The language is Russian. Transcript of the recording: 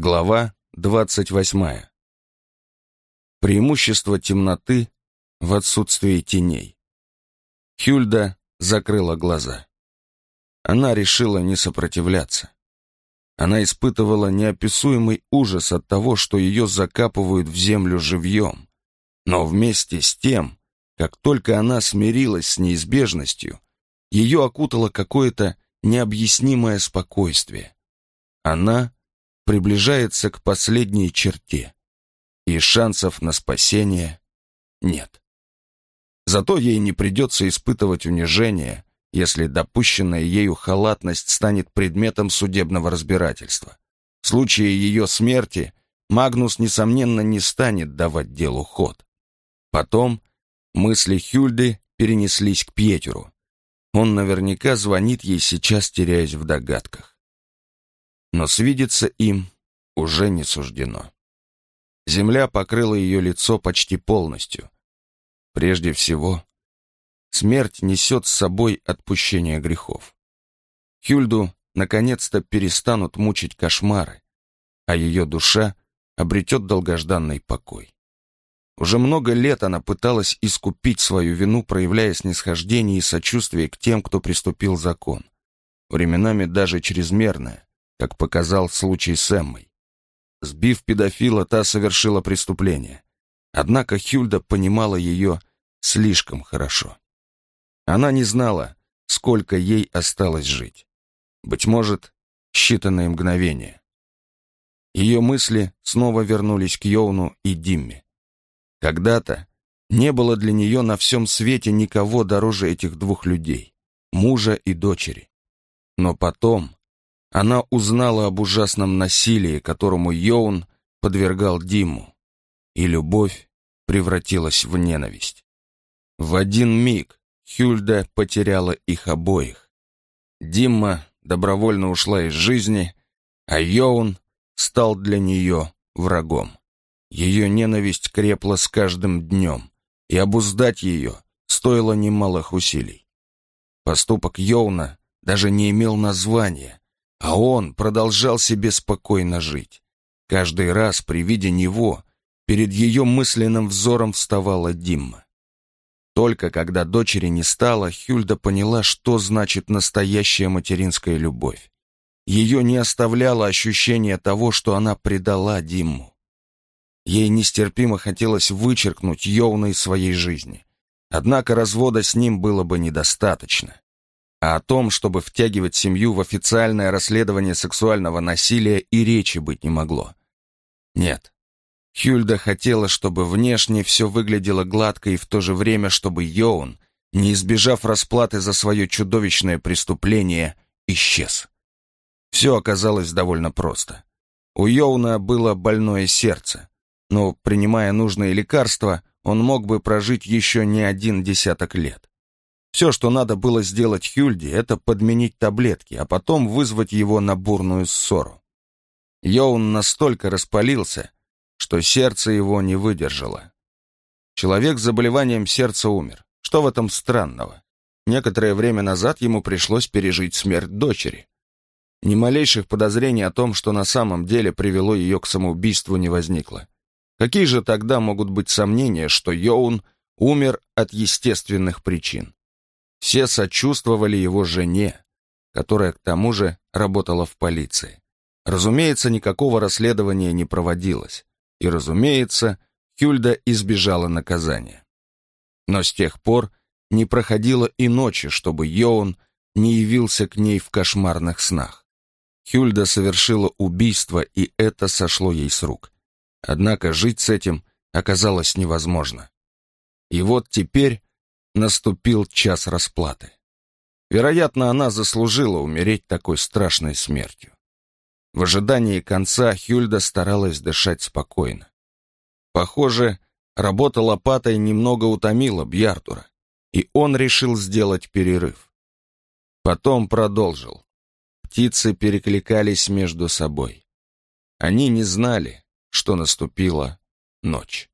Глава двадцать восьмая. Преимущество темноты в отсутствии теней. Хюльда закрыла глаза. Она решила не сопротивляться. Она испытывала неописуемый ужас от того, что ее закапывают в землю живьем. Но вместе с тем, как только она смирилась с неизбежностью, ее окутало какое-то необъяснимое спокойствие. Она приближается к последней черте, и шансов на спасение нет. Зато ей не придется испытывать унижение, если допущенная ею халатность станет предметом судебного разбирательства. В случае ее смерти Магнус, несомненно, не станет давать делу ход. Потом мысли Хюльды перенеслись к Пьетеру. Он наверняка звонит ей сейчас, теряясь в догадках но свидеться им уже не суждено. Земля покрыла ее лицо почти полностью. Прежде всего, смерть несет с собой отпущение грехов. Хюльду наконец-то перестанут мучить кошмары, а ее душа обретет долгожданный покой. Уже много лет она пыталась искупить свою вину, проявляя снисхождение и сочувствие к тем, кто приступил закон. Временами даже чрезмерное, как показал случай с Эммой. Сбив педофила, та совершила преступление. Однако Хюльда понимала ее слишком хорошо. Она не знала, сколько ей осталось жить. Быть может, считанные мгновения. Ее мысли снова вернулись к Йоуну и Димме. Когда-то не было для нее на всем свете никого дороже этих двух людей, мужа и дочери. Но потом она узнала об ужасном насилии, которому Йоун подвергал Диму, и любовь превратилась в ненависть. В один миг Хюльда потеряла их обоих. Димма добровольно ушла из жизни, а Йоун стал для нее врагом. Ее ненависть крепла с каждым днем, и обуздать ее стоило немалых усилий. Поступок Йоуна даже не имел названия, а он продолжал себе спокойно жить. Каждый раз при виде него перед ее мысленным взором вставала Димма. Только когда дочери не стало, Хюльда поняла, что значит настоящая материнская любовь. Ее не оставляло ощущение того, что она предала Димму. Ей нестерпимо хотелось вычеркнуть Йоуна из своей жизни. Однако развода с ним было бы недостаточно а о том, чтобы втягивать семью в официальное расследование сексуального насилия и речи быть не могло. Нет. Хюльда хотела, чтобы внешне все выглядело гладко и в то же время, чтобы Йоун, не избежав расплаты за свое чудовищное преступление, исчез. Все оказалось довольно просто. У Йоуна было больное сердце, но, принимая нужные лекарства, он мог бы прожить еще не один десяток лет. Все, что надо было сделать Хюльде, это подменить таблетки, а потом вызвать его на бурную ссору. Йоун настолько распалился, что сердце его не выдержало. Человек с заболеванием сердца умер. Что в этом странного? Некоторое время назад ему пришлось пережить смерть дочери. Ни малейших подозрений о том, что на самом деле привело ее к самоубийству, не возникло. Какие же тогда могут быть сомнения, что Йоун умер от естественных причин? Все сочувствовали его жене, которая к тому же работала в полиции. Разумеется, никакого расследования не проводилось. И, разумеется, Хюльда избежала наказания. Но с тех пор не проходило и ночи, чтобы Йоун не явился к ней в кошмарных снах. Хюльда совершила убийство, и это сошло ей с рук. Однако жить с этим оказалось невозможно. И вот теперь наступил час расплаты. Вероятно, она заслужила умереть такой страшной смертью. В ожидании конца Хюльда старалась дышать спокойно. Похоже, работа лопатой немного утомила Бьяртура, и он решил сделать перерыв. Потом продолжил. Птицы перекликались между собой. Они не знали, что наступила ночь.